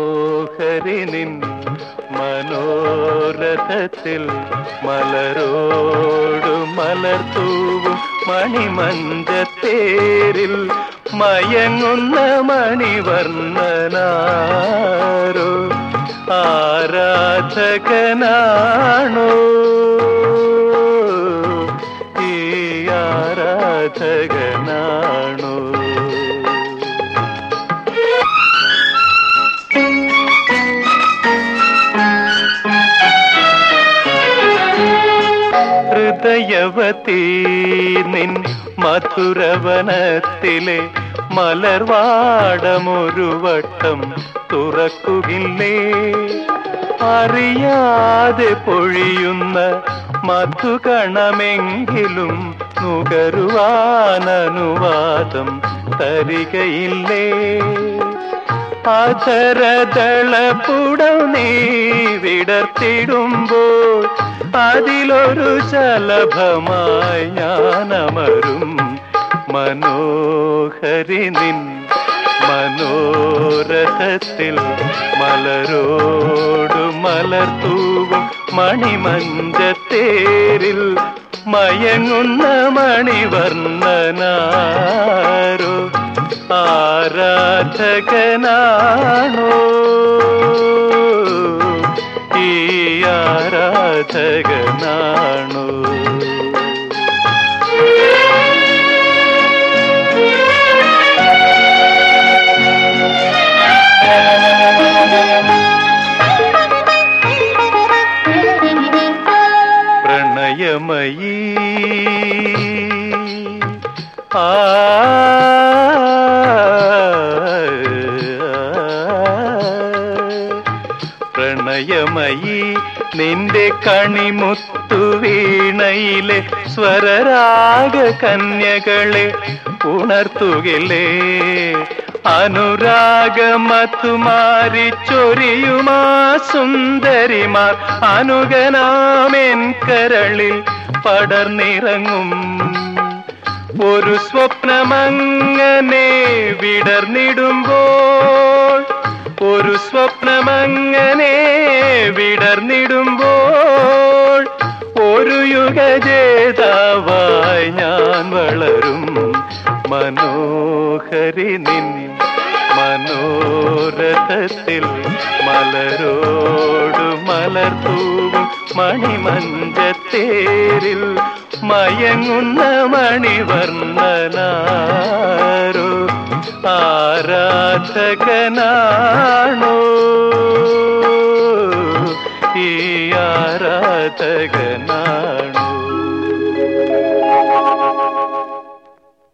മനോഹരിനിൻ മനോരഥത്തിൽ മലരോടു മലർത്തൂവും മണിമഞ്ചത്തേരിൽ മയങ്ങുന്ന മണിവർണനാരോ ആരാധകനാണോ? ആരാധകനാണോ. ഹൃദയവതീ നിൻ മധുരവനത്തിലെ മലർവാടമൊരു വട്ടം തുറക്കുകില്ലേ? അറിയാതെ പൊഴിയുന്ന മധുകണമെങ്കിലും നുകരുവാനനുവാദം തരികയില്ലേ? അധരദളപുടം നീ വിടർത്തിടുമ്പോൾ അതിലൊരു ശലഭമായി ഞാനമരും മനോഹരി നിൻ മനോരഥത്തിൽ മലരോടു മലർത്തൂവും മണിമഞ്ചത്തേരിൽ മയങ്ങുന്ന മണിവർണനാരോ? ആരാധകനാണോ? ഈ ആരാധകനാണോ? പ്രണയമയീ പ്രണയമയി നിന്റെ കണിമുത്തു വീണയിലെ സ്വരരാഗ കന്യകളെ ഉണർത്തുകില്ലേ അനുരാഗമത്തുമാരി ചൊരിയുമാ സുന്ദരിമാർ അനുഗനാമെൻ കരളിൽ പടർന്നിറങ്ങും. ഒരു സ്വപ്നമങ്ങനെ വിടർന്നിടുമ്പോൾ ഒരു സ്വപ്നമങ്ങനെ വിടർന്നിടുമ്പോൾ ഒരു യുഗജേതാവായി ഞാൻ വളരും. മനോഹരി നിൻ മനോരഥത്തിൽ മലരോടു മലർത്തൂവും മണിമഞ്ചത്തേരിൽ മയങ്ങുന്ന മണിവർണനാരോ? ആരാധകനാണോ? ഈ ആരാധകനാണോ?